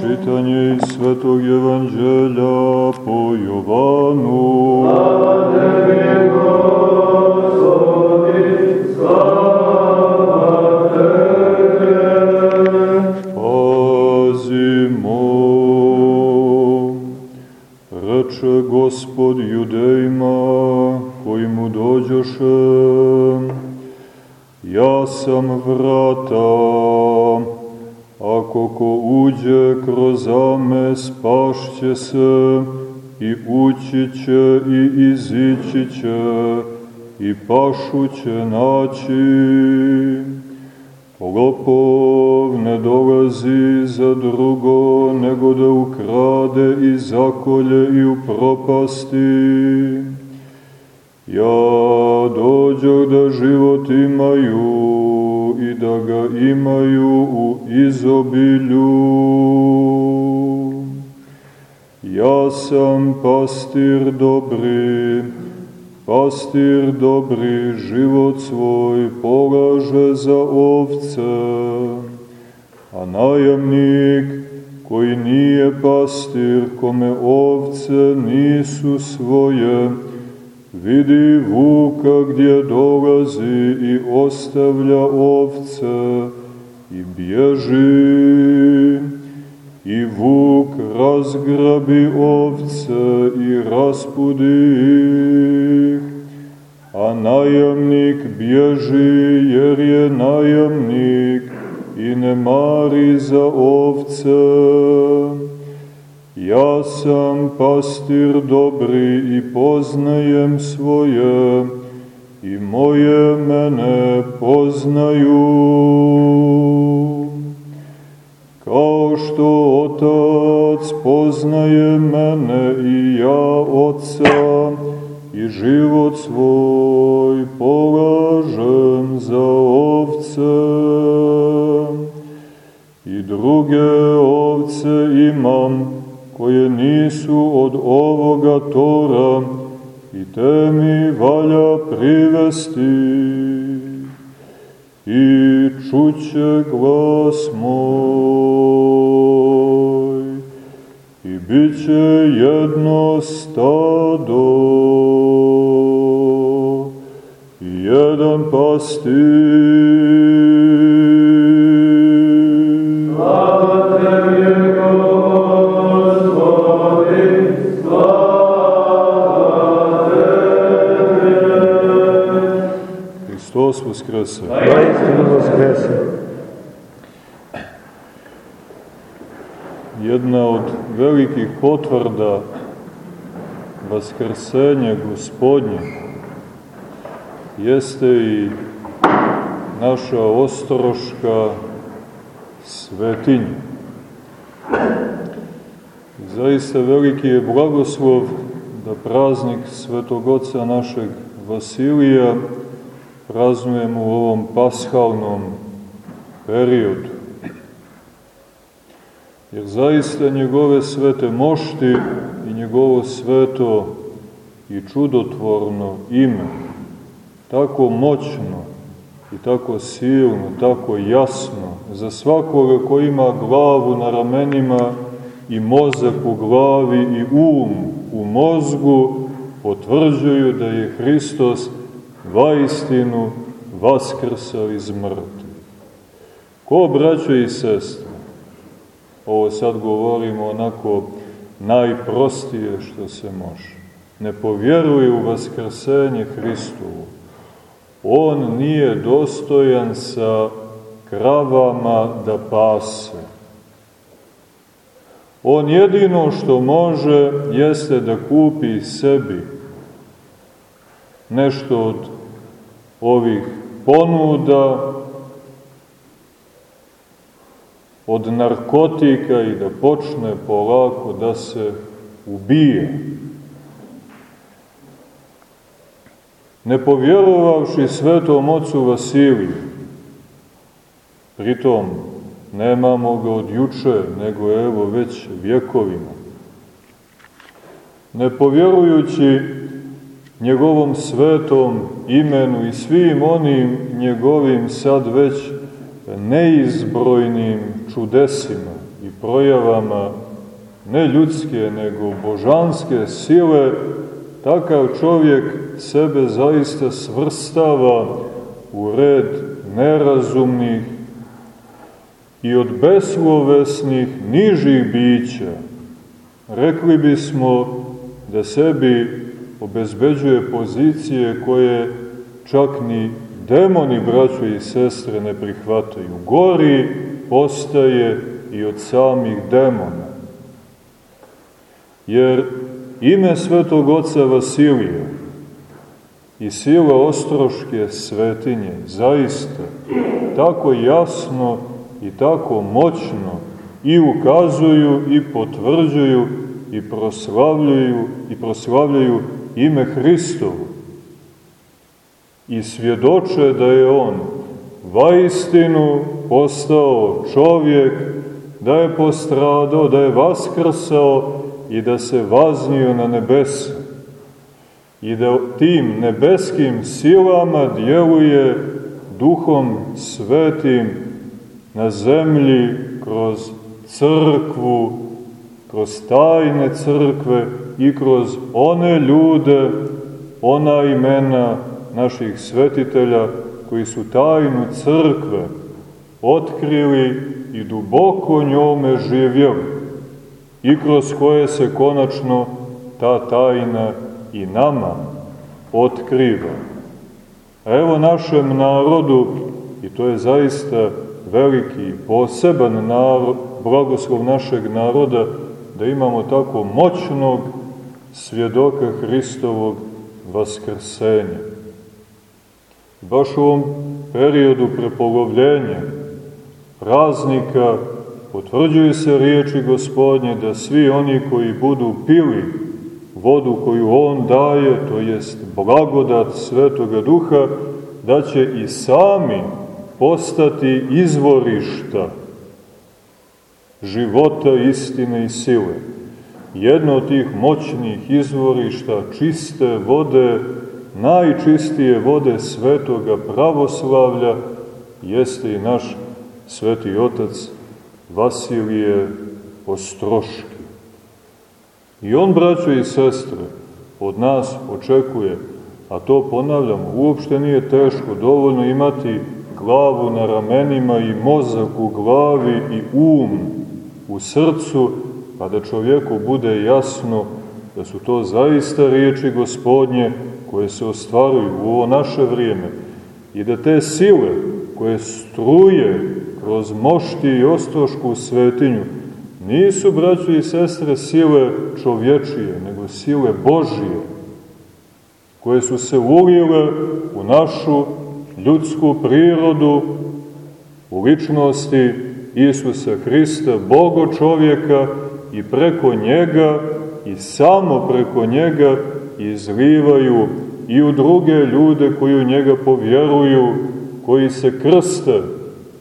Čitanje iz Svetog Evanđelja po Jovanu. Pazimo. Reče Gospod judejima koji mu dođoše, ja sam vrata, ako ko uđe kroz ame spašće se i ući će i izići će i pašu će naći. Lopov ne dolazi za drugo, nego da ukrade i zakolje i upropasti. Ja dođo da život imaju i da ga imaju u izobilju. Ja sam pastir dobri, pastir dobri život svoj polaže za ovce, a najamnik koji nije pastir, kome ovce nisu svoje, vidi vuka gdje dolazi i ostavlja ovce i bježi. I vuk razgrabi ovce i raspudi ih, a najamnik bježi jer je najamnik i ne mari za ovce. Ja sam pastir dobri i poznajem svoje, i moje mene poznaju. Kao što Otac poznaje mene i ja Otca, i život svoj polažem za ovce. I druge ovce imam, koje nisu od ovoga tora, i te mi valja privesti. I čuće glas moj, i bit će jedno stado, i jedan pastir. Hristos Vaskrese. Vaistinu vaskrese. jedna od velikih potvrda Vaskrsenja Gospodnje jeste i naša ostroška svetinja. Zaista veliki je blagoslov da praznik Svetog Oca našeg Vasilija praznujemo u ovom pashalnom periodu. Jer zaista njegove svete mošti i njegovo sveto i čudotvorno ime, tako moćno i tako silno, tako jasno, za svakoga ko ima glavu na ramenima i mozak u glavi i um u mozgu, potvrđuju da je Hristos vaistinu vaskrsao iz mrtvih. Ko, braćo i sestre, ovo sad govorimo onako najprostije što se može. Ne povjeruje u vaskrsenje Hristovu. On nije dostojan sa kravama da pase. On jedino što može jeste da kupi sebi nešto od ovih ponuda, od narkotika i da počne polako da se ubije. Ne povjerovavši svetom ocu Vasiliju, pritom nemamo ga od juče, nego evo već vjekovima, ne povjerujući njegovom svetom imenu i svim onim njegovim sad već neizbrojnim čudesima i projavama ne ljudske, nego božanske sile, takav čovjek sebe zaista svrstava u red nerazumnih i od beslovesnih nižih bića. Rekli bismo da sebi obezbeđuje pozicije koje čak ni demoni, braćo i sestre, ne prihvataju. Gori postaje i od samih demona. Jer ime svetog oca Vasilija i sila ostroške svetinje zaista tako jasno i tako moćno i ukazuju i potvrđuju i proslavljaju i proslavljaju ime Hristovu i svjedoče da je On vaistinu postao čovjek, da je postradao, da je vaskrsao i da se vaznio na nebesa. I da tim nebeskim silama djeluje duhom svetim na zemlji kroz crkvu, kroz tajne crkve i kroz one ljude, ona imena naših svetitelja koji su tajnu crkve otkrili i duboko njome živjeli i kroz koje se konačno ta tajna i nama otkriva. A evo našem narodu, i to je zaista veliki, poseban narod, blagoslov našeg naroda, da imamo tako moćnog svjedoka Hristovog vaskrsenja. Baš u ovom periodu prepolovljenja, praznika, potvrđuju se riječi gospodnje da svi oni koji budu pili vodu koju on daje, to jest blagodat Svetoga Duha, da će i sami postati izvorišta života, istine i sile. Jedno od tih moćnih izvorišta čiste vode, najčistije vode svetoga pravoslavlja, jeste i naš sveti otac Vasilije Ostroški. I on, braćo i sestre, od nas očekuje, a to ponavljamo, uopšte nije teško, dovoljno imati glavu na ramenima i mozak u glavi i um u srcu, pa da čovjeku bude jasno da su to zaista riječi gospodnje koje se ostvaruju u ovo naše vrijeme i da te sile koje struje kroz mošti i ostrošku svetinju nisu, braćo i sestre, sile čovječije, nego sile Božije, koje su se ulile u našu ljudsku prirodu, u ličnosti Isusa Hrista, Bogo čovjeka i preko njega i samo preko njega izlivaju i u druge ljude koji u njega povjeruju, koji se krste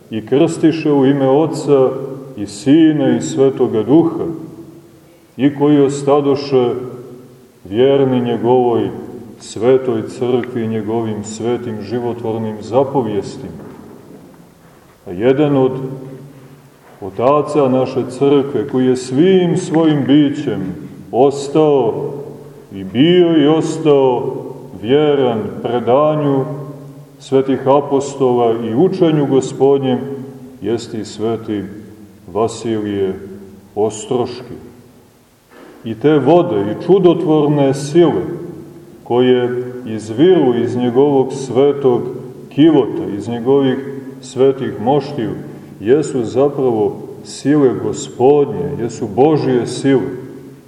i krstiše u ime Otca i Sina i Svetoga Duha i koji ostadoše vjerni njegovoj svetoj crkvi i njegovim svetim životvornim zapovjestima. A jedan od otaca naše crkve, koji je svim svojim bićem ostao i bio i ostao vjeran predanju svetih apostola i učenju gospodnjem, jeste i sveti Vasilije Ostroški. I te vode i čudotvorne sile koje izviru iz njegovog svetog kivota, iz njegovih svetih moštiju, jesu zapravo sile gospodnje, jesu Božije sile,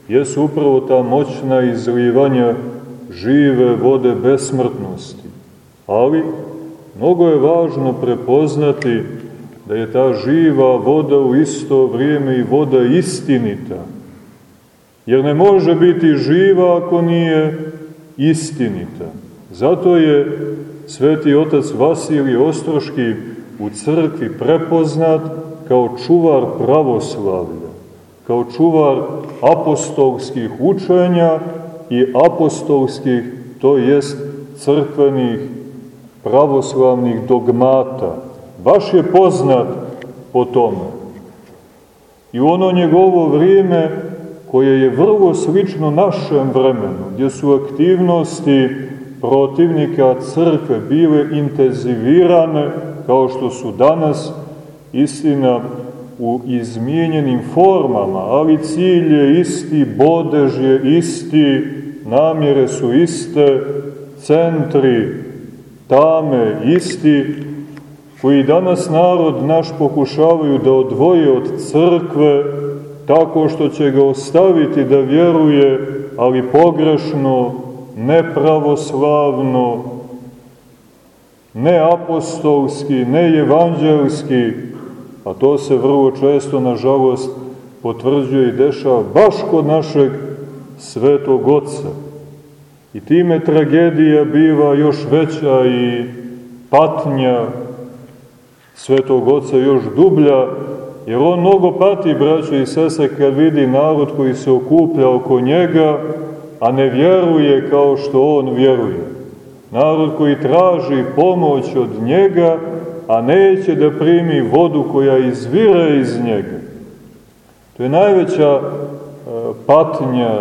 jesu upravo ta moćna izlivanja žive vode besmrtnosti. Ali, mnogo je važno prepoznati da je ta živa voda u isto vrijeme i voda istinita. Jer ne može biti živa ako nije istinita. Zato je sveti otac Vasilij Ostroški u crkvi prepoznat kao čuvar pravoslavlja, kao čuvar apostolskih učenja i apostolskih, to jest crkvenih pravoslavnih dogmata. Baš je poznat po tome. i ono njegovo vrijeme koje je vrlo slično našem vremenu, gdje su aktivnosti protivnika crkve bile intenzivirane, kao što su danas, istina u izmijenjenim formama, ali cilj je isti, bodež je isti, namjere su iste, centri tame isti, koji danas narod naš pokušavaju da odvoje od crkve, tako što će ga ostaviti da vjeruje, ali pogrešno, nepravoslavno, neapostolski, neevanđelski, a to se vrlo često, nažalost, potvrđuje i dešava baš kod našeg svetog oca. I time tragedija biva još veća i patnja svetog oca još dublja, jer on mnogo pati, braćo i sese, kad vidi narod koji se okuplja oko njega, a ne vjeruje kao što on vjeruje. Narod koji traži pomoć od njega, a neće da primi vodu koja izvire iz njega. To je najveća e, patnja,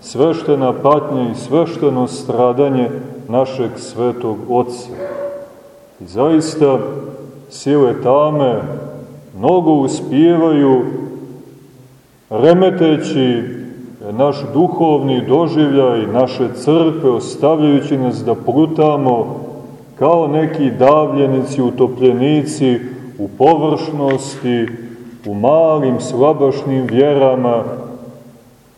sveštena patnja i svešteno stradanje našeg svetog Otca. I zaista sile tame mnogo uspijevaju remeteći naš duhovni doživljaj, naše crkve, ostavljajući nas da prutamo kao neki davljenici, utopljenici u površnosti, u malim, slabašnim vjerama,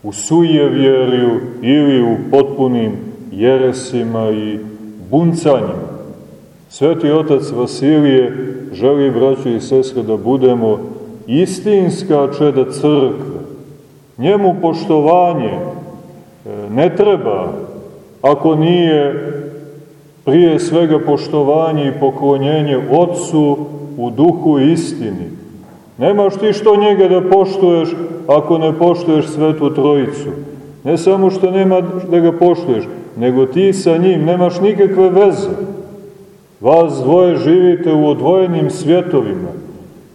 u sujevjerju ili u potpunim jeresima i buncanjima. Sveti otac Vasilije želi, braćo i sestre, da budemo istinska čeda crkve. Njemu poštovanje e, ne treba ako nije prije svega poštovanje i poklonjenje Otcu u duhu istini. Nemaš ti što njega da poštuješ ako ne poštuješ Svetu Trojicu. Ne samo što nema da ga poštuješ, nego ti sa njim nemaš nikakve veze. Vas dvoje živite u odvojenim svjetovima.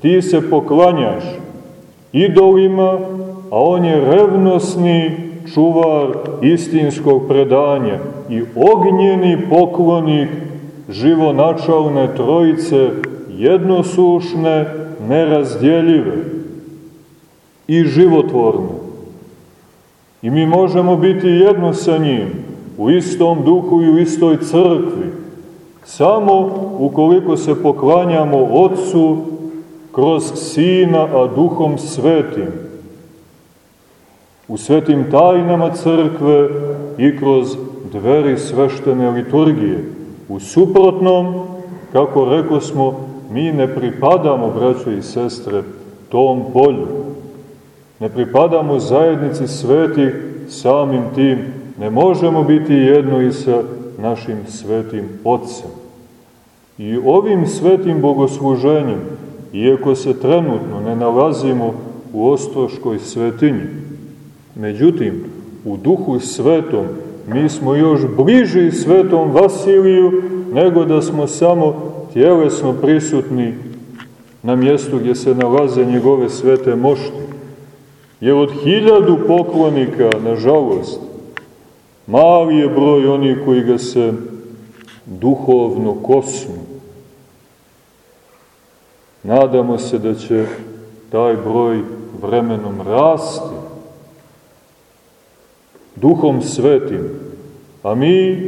Ti se poklanjaš idolima, a on je revnosni čuvar istinskog predanja i ognjeni poklonik živonačalne trojice, jednosušne, nerazdjeljive i životvorne. I mi možemo biti jedno sa njim, u istom duhu i u istoj crkvi, samo ukoliko se poklanjamo Otcu kroz Sina, a Duhom Svetim, u svetim tajnama crkve i kroz dveri sveštene liturgije. U suprotnom, kako reko smo, mi ne pripadamo, braćo i sestre, tom polju. Ne pripadamo zajednici svetih samim tim. Ne možemo biti jedno i sa našim svetim Otcem. I ovim svetim bogosluženjem, iako se trenutno ne nalazimo u Ostroškoj svetinji, međutim, u duhu svetom mi smo još bliži svetom Vasiliju nego da smo samo tjelesno prisutni na mjestu gdje se nalaze njegove svete mošti. Jer od hiljadu poklonika, nažalost, mali je broj onih koji ga se duhovno kosnu. Nadamo se da će taj broj vremenom rasti, duhom svetim, a mi,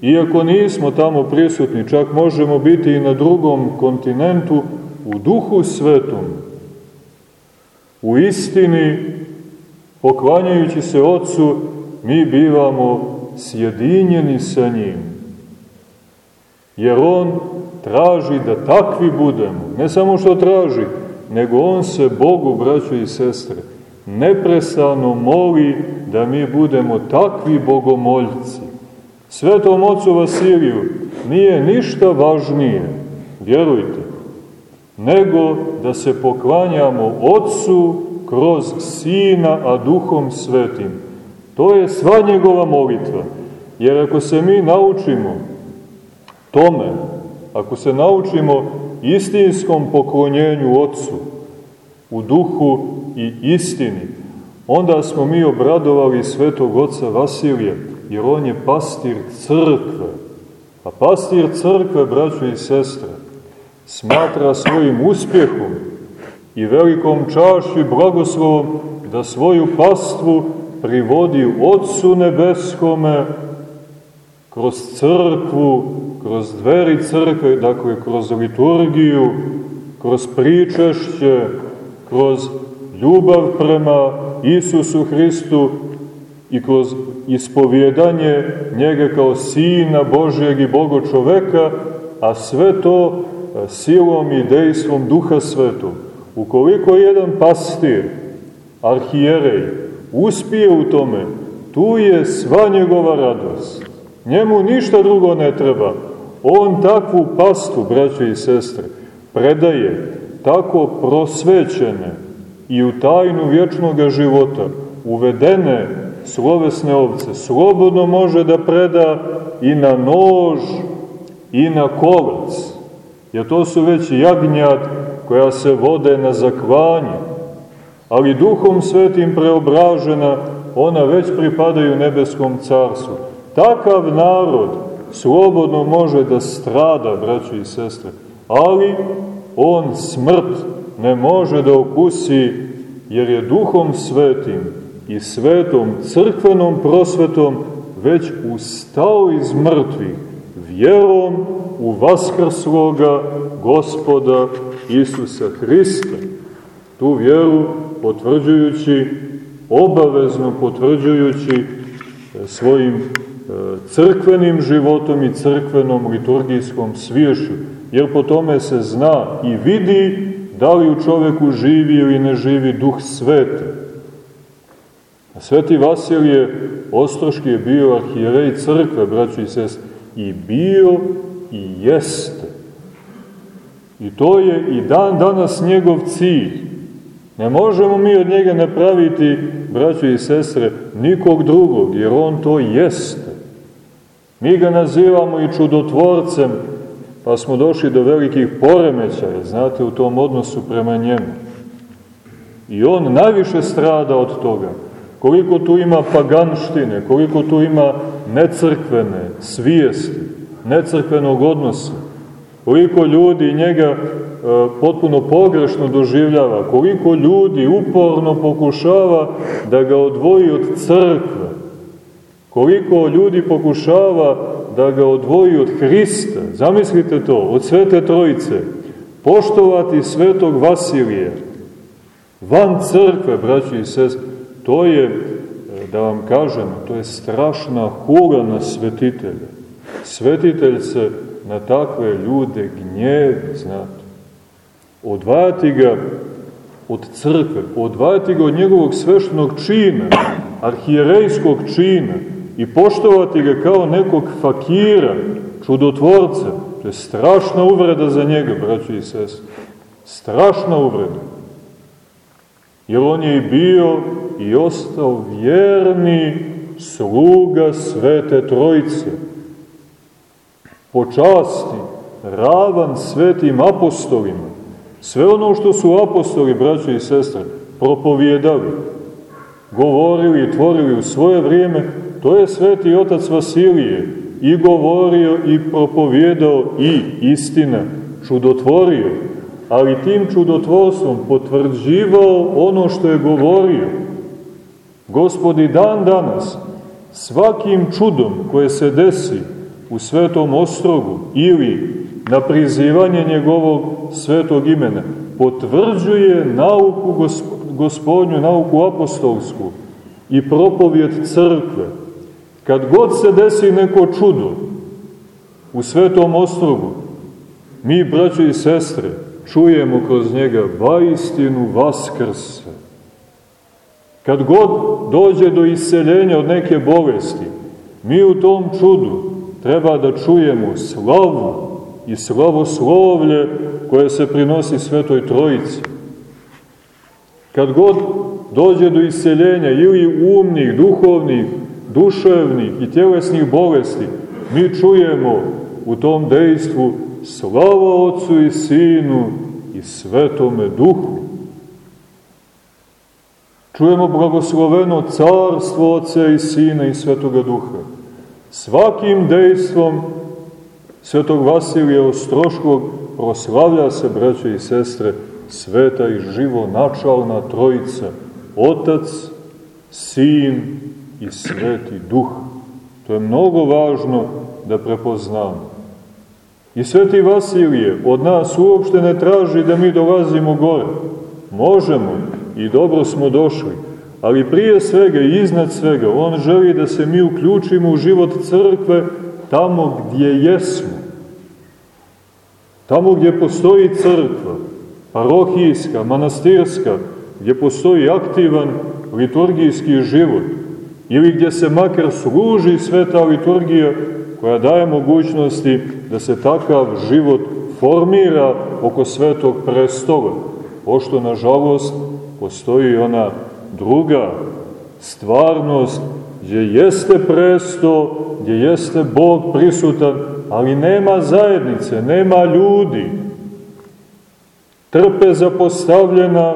iako nismo tamo prisutni, čak možemo biti i na drugom kontinentu, u duhu svetom, u istini, poklanjajući se Otcu, mi bivamo sjedinjeni sa njim. Jer On traži da takvi budemo. Ne samo što traži, nego On se Bogu, braćo i sestre, neprestano moli da mi budemo takvi bogomoljci. Svetom ocu Vasiliju nije ništa važnije, vjerujte, nego da se poklanjamo Otcu kroz Sina, a Duhom Svetim. To je sva njegova molitva. Jer ako se mi naučimo tome, ako se naučimo istinskom poklonjenju Otcu, u duhu i istini, onda smo mi obradovali svetog oca Vasilija, jer on je pastir crkve. A pastir crkve, braćo i sestre, smatra svojim uspjehom i velikom čašću i blagoslovom da svoju pastvu privodi Otcu Nebeskome kroz crkvu, kroz dveri crkve, dakle kroz liturgiju, kroz pričešće, kroz ljubav prema Isusu Hristu i kroz ispovjedanje njega kao Sina Božjeg i Bogo čoveka, a sve to e, silom i dejstvom Duha Svetog. Ukoliko jedan pastir, arhijerej, uspije u tome, tu je sva njegova radost. Njemu ništa drugo ne treba. On takvu pastu, braće i sestre, predaje tako prosvećene i u tajnu vječnog života uvedene slovesne ovce, slobodno može da preda i na nož i na kolac, jer to su već jagnjad koja se vode na zakvanje, ali duhom svetim preobražena, ona već pripadaju nebeskom carstvu. Takav narod slobodno može da strada, braćo i sestre, ali on smrt ne može da okusi, jer je duhom svetim i svetom crkvenom prosvetom već ustao iz mrtvih, vjerom u vaskrsloga gospoda Isusa Hrista. Tu vjeru potvrđujući, obavezno potvrđujući e, svojim e, crkvenim životom i crkvenom liturgijskom sviješću, jer po tome se zna i vidi da li u čoveku živi ili ne živi duh sveta. A sveti Vasilije Ostroški je bio arhijerej crkve, braći i sest, i bio i jeste. I to je i dan danas njegov cilj. Ne možemo mi od njega napraviti, braći i sestre, nikog drugog, jer on to jeste. Mi ga nazivamo i čudotvorcem, pa smo došli do velikih poremećaja, znate, u tom odnosu prema njemu. I on najviše strada od toga. Koliko tu ima paganštine, koliko tu ima necrkvene svijesti, necrkvenog odnosa, koliko ljudi njega e, potpuno pogrešno doživljava, koliko ljudi uporno pokušava da ga odvoji od crkve, koliko ljudi pokušava da ga odvoji od Hrista, zamislite to, od Svete Trojice, poštovati svetog Vasilija, van crkve, braći i sest, to je, e, da vam kažem, to je strašna hula na svetitelja. Svetitelj se na takve ljude gnjevi, znate. Odvajati ga od crkve, odvajati ga od njegovog sveštenog čina, arhijerejskog čina, i poštovati ga kao nekog fakira, čudotvorca, to je strašna uvreda za njega, braći i sest. Strašna uvreda. Jer on je i bio i ostao vjerni sluga Svete Trojice. Po časti, ravan svetim apostolima. Sve ono što su apostoli, braći i sestre, propovjedali, govorili i tvorili u svoje vrijeme, to je sveti otac Vasilije i govorio i propovjedao i istina, čudotvorio, ali tim čudotvorstvom potvrđivao ono što je govorio. Gospodi dan danas, svakim čudom koje se desi u svetom ostrogu ili na prizivanje njegovog svetog imena, potvrđuje nauku gospodnju, nauku apostolsku i propovjed crkve, Kad god se desi neko čudo u svetom ostrogu, mi, braćo i sestre, čujemo kroz njega vaistinu vaskrse. Kad god dođe do iseljenja od neke bolesti, mi u tom čudu treba da čujemo slavu i slavoslovlje koje se prinosi Svetoj Trojici. Kad god dođe do iseljenja ili umnih, duhovnih, duševnih i tjelesnih bolesti, mi čujemo u tom dejstvu slava Otcu i Sinu i Svetome Duhu. Čujemo blagosloveno carstvo Oca i Sina i Svetoga Duha. Svakim dejstvom Svetog Vasilija Ostroškog proslavlja se, braće i sestre, sveta i živo načalna trojica, Otac, Sin i Sveti Duh. To je mnogo važno da prepoznamo. I Sveti Vasilije od nas uopšte ne traži da mi dolazimo gore. Možemo i dobro smo došli, ali prije svega i iznad svega on želi da se mi uključimo u život crkve tamo gdje jesmo. Tamo gdje postoji crkva, parohijska, manastirska, gdje postoji aktivan liturgijski život, ili gdje se makar služi sveta liturgija koja daje mogućnosti da se takav život formira oko svetog prestola, pošto, nažalost, postoji ona druga stvarnost gdje jeste presto, gdje jeste Bog prisutan, ali nema zajednice, nema ljudi. Trpe zapostavljena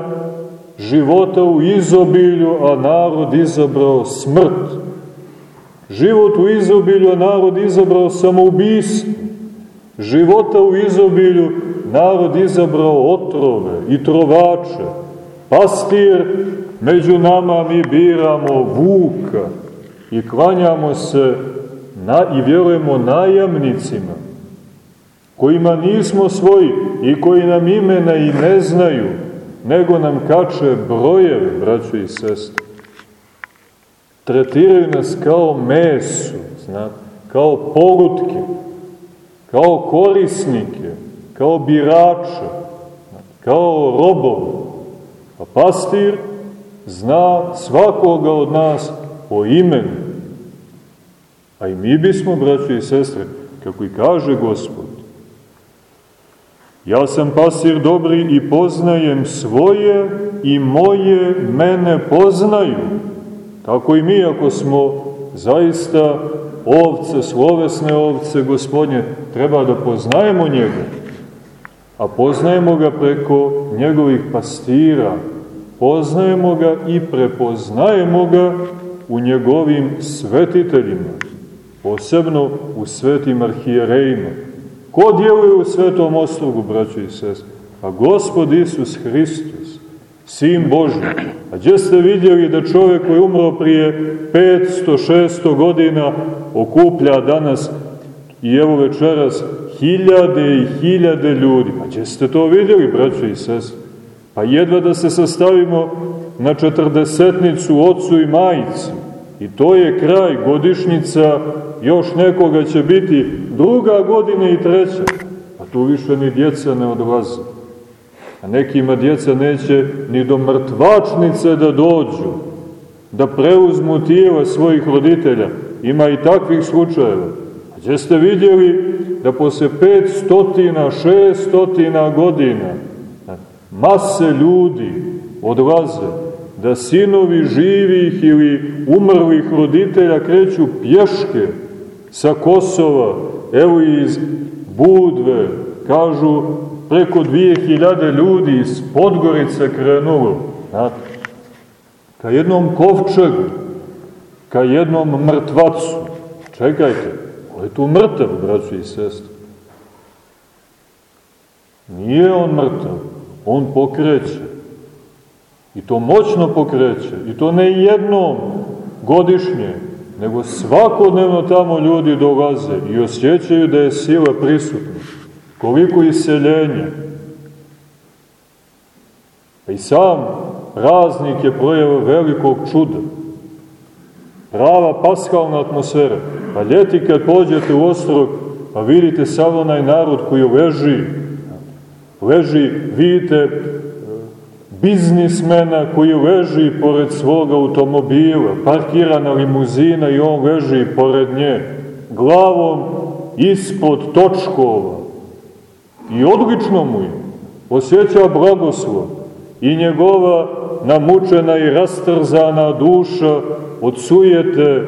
života u izobilju, a narod izabrao smrt. Život u izobilju, a narod izabrao samoubistvo. Života u izobilju, narod izabrao otrove i trovače. Pastir, među nama mi biramo vuka i klanjamo se na, i vjerujemo najamnicima, kojima nismo svoji i koji nam imena i ne znaju, nego nam kače brojeve, braćo i sestre. Tretiraju nas kao mesu, znate, kao polutke, kao korisnike, kao birače, kao robove. A pastir zna svakoga od nas po imenu. A i mi bismo, braći i sestre, kako i kaže Gospod, ja sam pasir dobri i poznajem svoje i moje mene poznaju. Tako i mi, ako smo zaista ovce, slovesne ovce gospodnje, treba da poznajemo njega. A poznajemo ga preko njegovih pastira, poznajemo ga i prepoznajemo ga u njegovim svetiteljima, posebno u svetim arhijerejima. Ko djeluje u svetom ostrogu, braćo i sest? A gospod Isus Hristos, Sin Boži. A gdje ste vidjeli da čovjek koji je umro prije 500-600 godina okuplja danas i evo večeras hiljade i hiljade ljudi? A gdje ste to vidjeli, braćo i sest? Pa jedva da se sastavimo na četrdesetnicu ocu i majici. I to je kraj, godišnjica, još nekoga će biti druga godina i treća. A tu više ni djeca ne odlaze. A nekima djeca neće ni do mrtvačnice da dođu, da preuzmu tijela svojih roditelja. Ima i takvih slučajeva. Gdje ste vidjeli da posle 500, 600 godina mase ljudi odlaze, da sinovi živih ili umrlih roditelja kreću pješke sa Kosova, evo iz Budve, kažu preko 2000 ljudi iz Podgorice krenulo, znate, ka jednom kovčegu, ka jednom mrtvacu. Čekajte, on je tu mrtav, braći i sestri. Nije on mrtav, on pokreće. I to moćno pokreće. I to ne jednom godišnje, nego svakodnevno tamo ljudi dolaze i osjećaju da je sila prisutna. Koliko iseljenja. Pa i sam praznik je projeva velikog čuda. Prava paskalna atmosfera. Pa ljeti kad pođete u ostrog, pa vidite sav onaj narod koji leži, leži, vidite biznismena koji leži pored svog automobila, parkirana limuzina i on leži pored nje, glavom ispod točkova. I odlično mu je, osjeća blagoslov i njegova namučena i rastrzana duša od sujete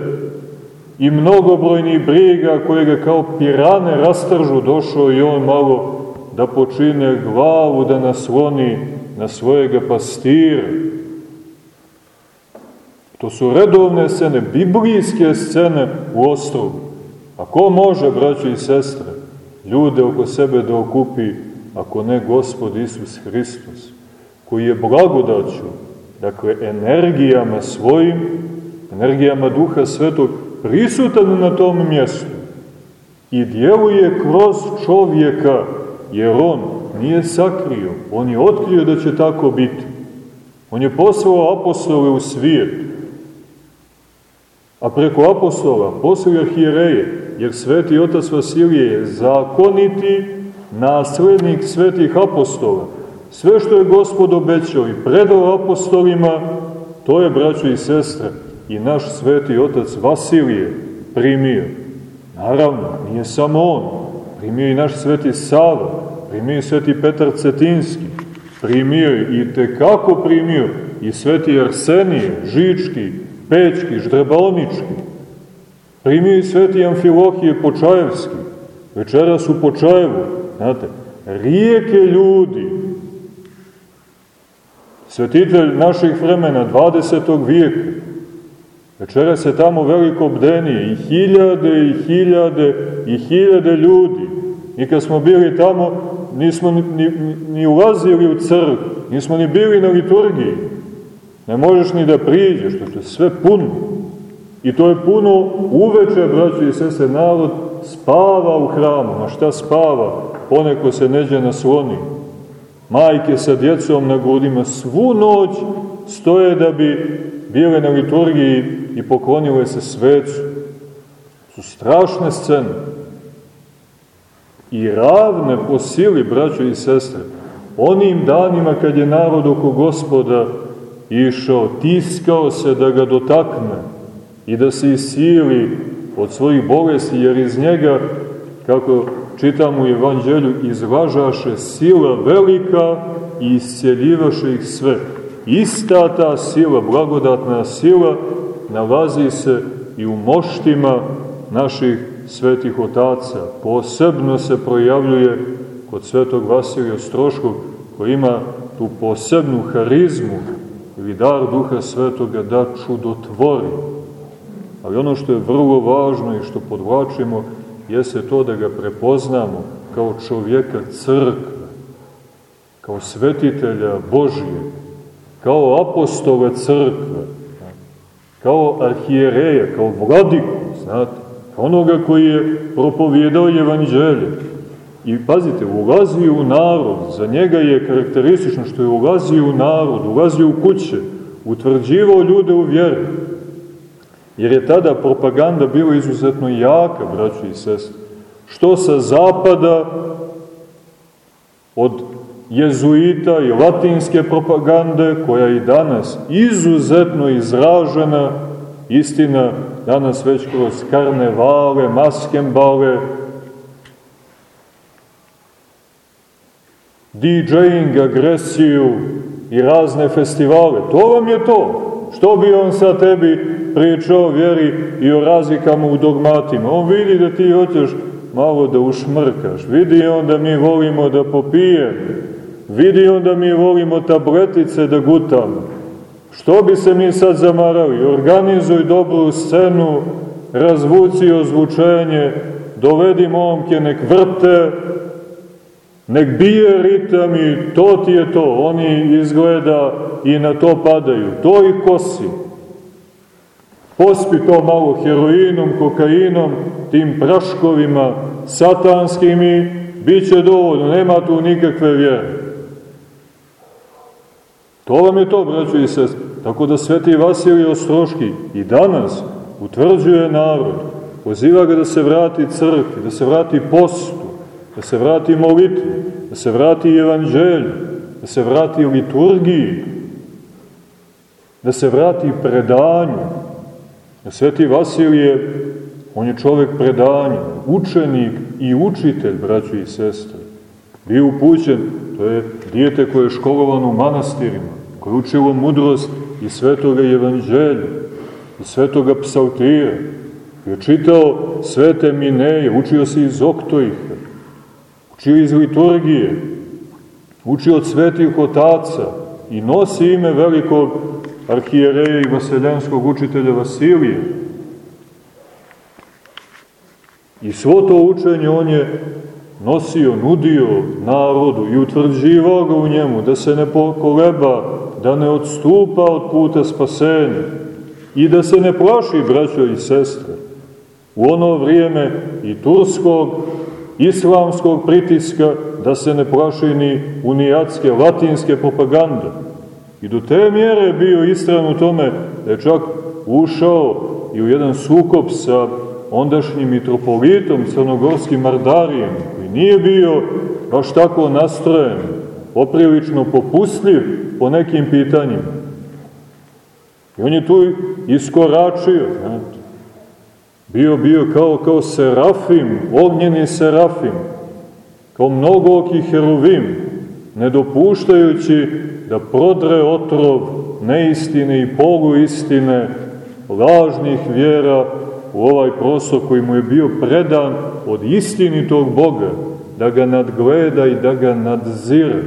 i mnogobrojnih briga koje ga kao pirane rastržu došao i on malo da počine glavu, da nasloni na svojega pastira. To su redovne scene, biblijske scene u ostrovu. A ko može, braći i sestre, ljude oko sebe da okupi, ako ne Gospod Isus Hristos, koji je blagodaću, dakle energijama svojim, energijama Duha Svetog, prisutan na tom mjestu i djeluje kroz čovjeka, jer on nije sakrio, on je otkrio da će tako biti. On je poslao apostole u svijet, a preko apostola poslao arhijereje, jer sveti otac Vasilije je zakoniti naslednik svetih apostola. Sve što je gospod obećao i predao apostolima, to je, braćo i sestre, i naš sveti otac Vasilije primio. Naravno, nije samo on, primio i naš sveti Sava, primio i sveti Petar Cetinski, primio i tekako primio i sveti Arsenije, Žički, Pećki, Ždrebalnički, primio i sveti Amfilohije Počajevski, večeras u Počajevu, znate, rijeke ljudi, svetitelj naših vremena, 20. vijeka, večeras se tamo veliko bdenije i hiljade i hiljade i hiljade ljudi. I kad smo bili tamo, nismo ni, ni, ni ulazili u crk, nismo ni bili na liturgiji. Ne možeš ni da priđeš, to je sve puno. I to je puno uveče, braći i sese, narod spava u hramu. Ma šta spava? Poneko se neđe nasloni. Majke sa djecom na grudima svu noć stoje da bi bile na liturgiji i poklonile se svecu. Su strašne scene. I ravne po sili, braćo i sestre, onim danima kad je narod oko gospoda išao, tiskao se da ga dotakne i da se isili od svojih bolesti, jer iz njega, kako čitamo u Evanđelju, izvažaše sila velika i isceljivaše ih sve. Ista ta sila, blagodatna sila, nalazi se i u moštima naših svetih otaca. Posebno se projavljuje kod svetog Vasilija Ostroškog, koji ima tu posebnu harizmu ili dar duha svetoga da čudotvori. Ali ono što je vrlo važno i što podvlačimo jeste to da ga prepoznamo kao čovjeka crkve, kao svetitelja Božije, kao apostola crkve, kao arhijereja, kao vladiku, znate, onoga koji je propovjedao evanđelje. I pazite, ulazi u narod, za njega je karakteristično što je ulazio u narod, ulazio u kuće, utvrđivao ljude u vjeru. Jer je tada propaganda bila izuzetno jaka, braći i sestri. Što sa zapada, od jezuita i latinske propagande, koja i danas izuzetno izražena, istina, danas već kroz karnevale, maskembale, DJing, agresiju i razne festivale. To vam je to. Što bi on sa tebi pričao vjeri i o razlikama u dogmatima? On vidi da ti hoćeš malo da ušmrkaš. Vidi on da mi volimo da popijemo. Vidi on da mi volimo tabletice da gutamo. Što bi se mi sad zamarali? Organizuj dobru scenu, razvuci ozvučenje, dovedi momke, nek vrte, nek bije ritam i to ti je to. Oni izgleda i na to padaju. To i kosi. Pospi to malo heroinom, kokainom, tim praškovima satanskim i bit će dovoljno. Nema tu nikakve vjere. To vam je to, braćo i sest. Tako da sveti Vasilij Ostroški i danas utvrđuje narod, poziva ga da se vrati crkvi, da se vrati postu, da se vrati molitvi, da se vrati evanđelju, da se vrati liturgiji, da se vrati predanju. Da sveti Vasilije, on je čovek predanja, učenik i učitelj, braćo i sestre. Bio upućen, to je dijete koje je školovano u manastirima, koje je učilo mudrost i svetoga evanđelja, i svetoga psaltira, je čitao svete mineje, učio se iz oktojha, učio iz liturgije, učio od svetih otaca i nosi ime velikog arhijereja i vaseljanskog učitelja Vasilija. I svo to učenje on je nosio, nudio narodu i utvrđivao ga u njemu, da se ne pokoleba, da ne odstupa od puta spasenja i da se ne plaši, braćo i sestre, u ono vrijeme i turskog, islamskog pritiska, da se ne plaši ni unijatske, latinske propagande. I do te mjere je bio istran u tome da je čak ušao i u jedan sukop sa ondašnjim mitropolitom, crnogorskim Mardarijem, koji nije bio baš tako nastrojen, poprilično popustljiv po nekim pitanjima. I on je tu iskoračio, znate. Bio, bio kao, kao serafim, ognjeni serafim, kao mnogoki heruvim, ne dopuštajući da prodre otrov neistine i poluistine, lažnih vjera u ovaj prostor koji mu je bio predan od istinitog Boga, da ga nadgleda i da ga nadzire.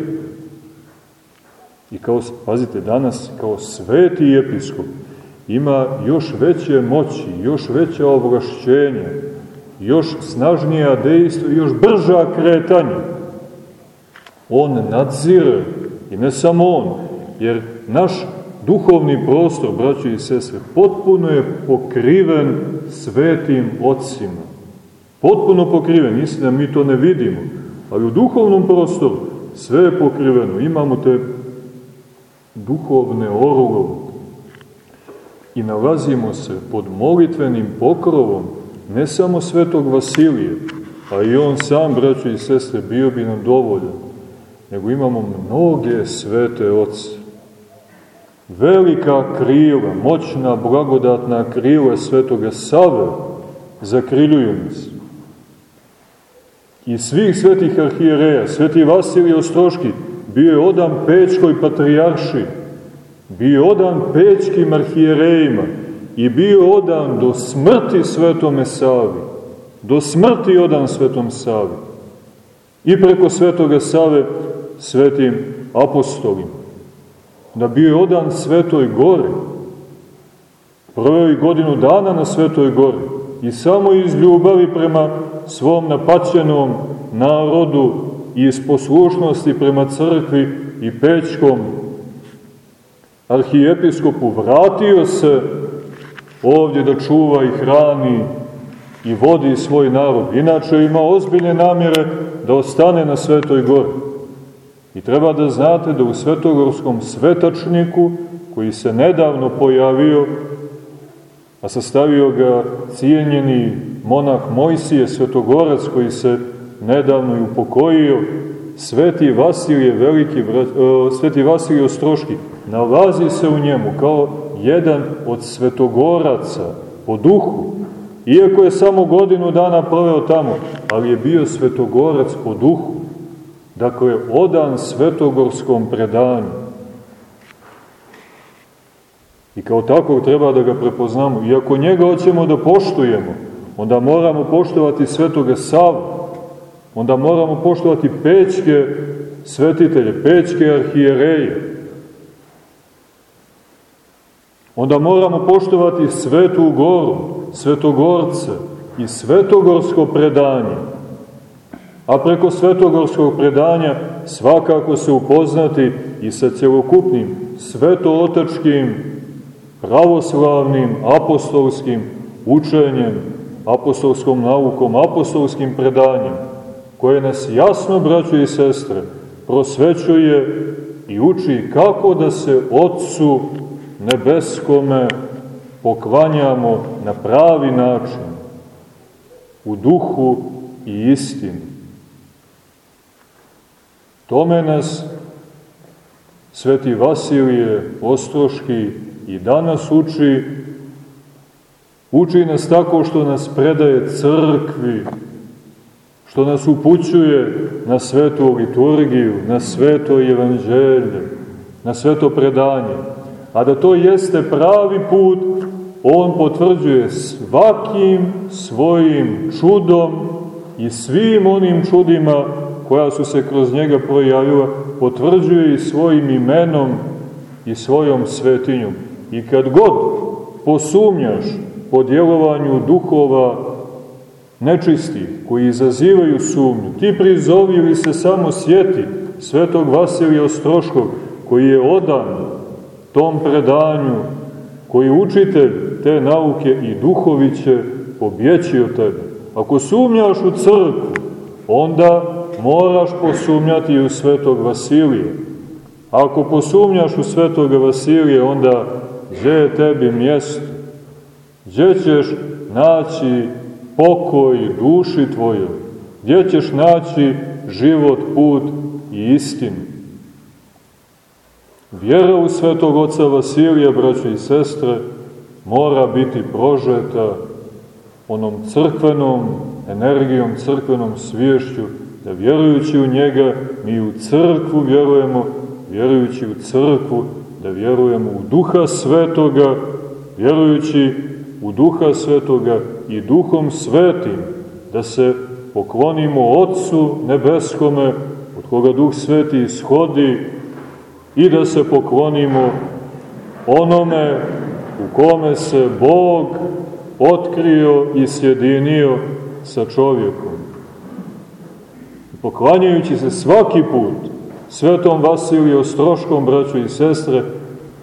I kao, pazite, danas kao sveti episkop ima još veće moći, još veće oblašćenje, još snažnija dejstva, još brža kretanja. On nadzire, i ne samo on, jer naš duhovni prostor, braćo i sestre, potpuno je pokriven svetim ocima. Potpuno pokriven, mislim da mi to ne vidimo, ali u duhovnom prostoru sve je pokriveno. Imamo te duhovne orlove i nalazimo se pod molitvenim pokrovom ne samo svetog Vasilije, a i on sam, braćo i sestre, bio bi nam dovoljan, nego imamo mnoge svete oce. Velika krila, moćna, blagodatna krila svetoga Save zakriljuju nas. I svih svetih arhijereja, sveti Vasilij Ostroški, bio je odan Pećkoj patrijarši, bio odan Pećkim arhijerejima i bio odan do smrti Svetome Savi, do smrti odan Svetom Savi i preko Svetoga Save svetim apostolima. Da bio je odan Svetoj Gori, prvoj godinu dana na Svetoj Gori i samo iz ljubavi prema svom napaćenom narodu i iz poslušnosti prema crkvi i pećkom arhijepiskopu vratio se ovdje da čuva i hrani i vodi svoj narod. Inače ima ozbiljne namjere da ostane na Svetoj gori. I treba da znate da u Svetogorskom svetačniku, koji se nedavno pojavio, a sastavio ga cijenjeni monah Mojsije, svetogorac koji se nedavno i upokojio, Sveti Vasilije, veliki, e, Sveti Vasilije Ostroški, nalazi se u njemu kao jedan od svetogoraca po duhu, iako je samo godinu dana proveo tamo, ali je bio svetogorac po duhu, dakle, odan svetogorskom predanju. I kao tako treba da ga prepoznamo. I ako njega hoćemo da poštujemo, onda moramo poštovati svetoga Savu, onda moramo poštovati pećke svetitelje, pećke arhijereje. Onda moramo poštovati svetu goru, svetogorce i svetogorsko predanje. A preko svetogorskog predanja svakako se upoznati i sa celokupnim svetootačkim, pravoslavnim, apostolskim učenjem, apostolskom naukom, apostolskim predanjem koje nas jasno, braćo i sestre, prosvećuje i uči kako da se Otcu nebeskome poklanjamo na pravi način, u duhu i istini. Tome nas Sveti Vasilije Ostroški i danas uči, uči nas tako što nas predaje crkvi, što nas upućuje na svetu liturgiju, na sveto evanđelje, na sveto predanje. A da to jeste pravi put, on potvrđuje svakim svojim čudom i svim onim čudima koja su se kroz njega projavila, potvrđuje i svojim imenom i svojom svetinjom. I kad god posumnjaš po djelovanju duhova nečistih, koji izazivaju sumnju, ti prizovi ili se samo sjeti svetog Vasilija Ostroškog, koji je odan tom predanju, koji učitelj te nauke i duhovi će pobjeći od tebe. Ako sumnjaš u crkvu, onda moraš posumnjati i u svetog Vasilija. Ako posumnjaš u svetog Vasilija, onda gdje je tebi mjesto? Gdje ćeš naći pokoj duši tvojoj? Gdje ćeš naći život, put i istinu? Vjera u svetog oca Vasilija, braće i sestre, mora biti prožeta onom crkvenom energijom, crkvenom sviješću, da vjerujući u njega mi u crkvu vjerujemo, vjerujući u crkvu, da vjerujemo u duha svetoga, vjerujući u duha svetoga i duhom svetim, da se poklonimo Otcu nebeskome, od koga duh sveti ishodi, i da se poklonimo onome u kome se Bog otkrio i sjedinio sa čovjekom. Poklanjajući se svaki put svetom Vasiliju Ostroškom, braću i sestre,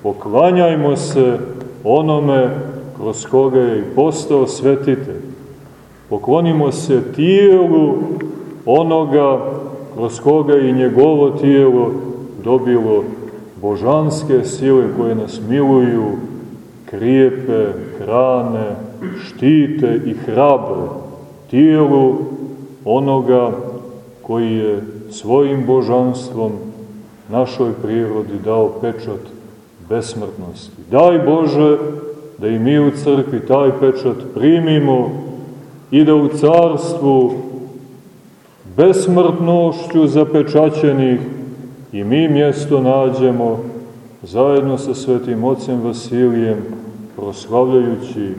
poklanjajmo se onome kroz koga je postao svetitelj. Poklonimo se tijelu onoga kroz koga i njegovo tijelo dobilo božanske sile koje nas miluju, krijepe, hrane, štite i hrabre tijelu onoga koji je svojim božanstvom našoj prirodi dao pečat besmrtnosti. Daj Bože da i mi u crkvi taj pečat primimo i da u carstvu besmrtnošću zapečaćenih i mi mjesto nađemo zajedno sa svetim ocem Vasilijem, proslavljajući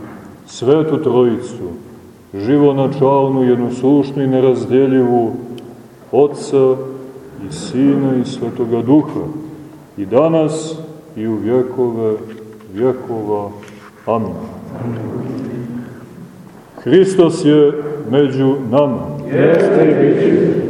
svetu trojicu, živonačalnu, jednoslušnu i nerazdjeljivu Otca i Sina i Svetoga Duha, i danas i u vjekove vjekova. Amin. Hristos je među nama. Jeste i